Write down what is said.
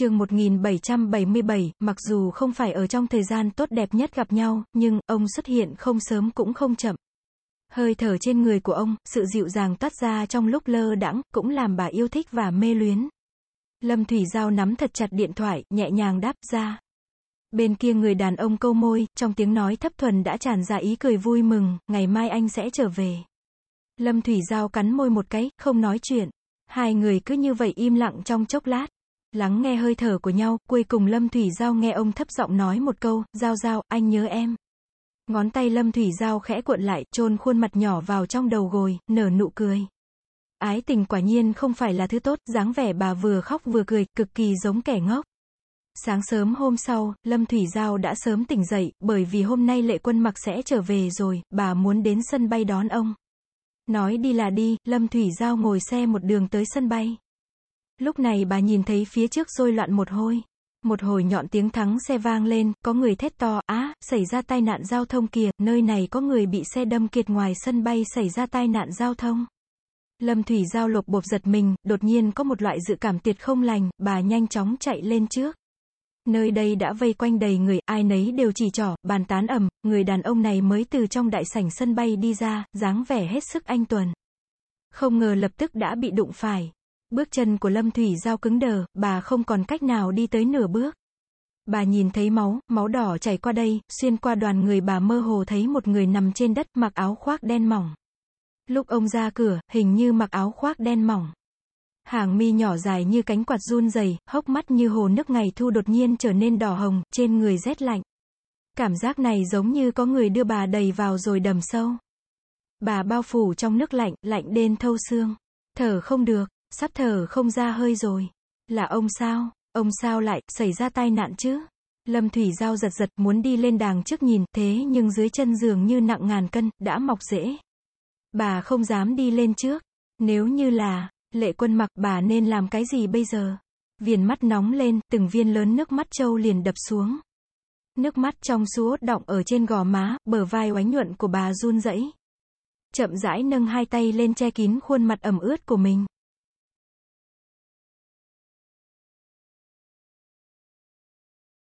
chương 1777, mặc dù không phải ở trong thời gian tốt đẹp nhất gặp nhau, nhưng, ông xuất hiện không sớm cũng không chậm. Hơi thở trên người của ông, sự dịu dàng toát ra trong lúc lơ đãng, cũng làm bà yêu thích và mê luyến. Lâm Thủy Giao nắm thật chặt điện thoại, nhẹ nhàng đáp ra. Bên kia người đàn ông câu môi, trong tiếng nói thấp thuần đã tràn ra ý cười vui mừng, ngày mai anh sẽ trở về. Lâm Thủy Giao cắn môi một cái, không nói chuyện. Hai người cứ như vậy im lặng trong chốc lát. Lắng nghe hơi thở của nhau, cuối cùng Lâm Thủy Giao nghe ông thấp giọng nói một câu, Giao Giao, anh nhớ em. Ngón tay Lâm Thủy Giao khẽ cuộn lại, chôn khuôn mặt nhỏ vào trong đầu gồi, nở nụ cười. Ái tình quả nhiên không phải là thứ tốt, dáng vẻ bà vừa khóc vừa cười, cực kỳ giống kẻ ngốc. Sáng sớm hôm sau, Lâm Thủy Giao đã sớm tỉnh dậy, bởi vì hôm nay lệ quân mặc sẽ trở về rồi, bà muốn đến sân bay đón ông. Nói đi là đi, Lâm Thủy Giao ngồi xe một đường tới sân bay. Lúc này bà nhìn thấy phía trước rôi loạn một hôi. Một hồi nhọn tiếng thắng xe vang lên, có người thét to, á, xảy ra tai nạn giao thông kìa, nơi này có người bị xe đâm kiệt ngoài sân bay xảy ra tai nạn giao thông. Lâm Thủy Giao lột bộp giật mình, đột nhiên có một loại dự cảm tuyệt không lành, bà nhanh chóng chạy lên trước. Nơi đây đã vây quanh đầy người, ai nấy đều chỉ trỏ, bàn tán ầm, người đàn ông này mới từ trong đại sảnh sân bay đi ra, dáng vẻ hết sức anh tuần. Không ngờ lập tức đã bị đụng phải. Bước chân của Lâm Thủy Giao cứng đờ, bà không còn cách nào đi tới nửa bước. Bà nhìn thấy máu, máu đỏ chảy qua đây, xuyên qua đoàn người bà mơ hồ thấy một người nằm trên đất mặc áo khoác đen mỏng. Lúc ông ra cửa, hình như mặc áo khoác đen mỏng. Hàng mi nhỏ dài như cánh quạt run rẩy, hốc mắt như hồ nước ngày thu đột nhiên trở nên đỏ hồng, trên người rét lạnh. Cảm giác này giống như có người đưa bà đầy vào rồi đầm sâu. Bà bao phủ trong nước lạnh, lạnh đến thâu xương. Thở không được, sắp thở không ra hơi rồi. Là ông sao? Ông sao lại, xảy ra tai nạn chứ? Lâm Thủy Giao giật giật muốn đi lên đàng trước nhìn, thế nhưng dưới chân giường như nặng ngàn cân, đã mọc rễ. Bà không dám đi lên trước. Nếu như là, Lệ quân mặc bà nên làm cái gì bây giờ? Viền mắt nóng lên, từng viên lớn nước mắt trâu liền đập xuống. Nước mắt trong suốt động ở trên gò má, bờ vai oánh nhuận của bà run rẩy. Chậm rãi nâng hai tay lên che kín khuôn mặt ẩm ướt của mình.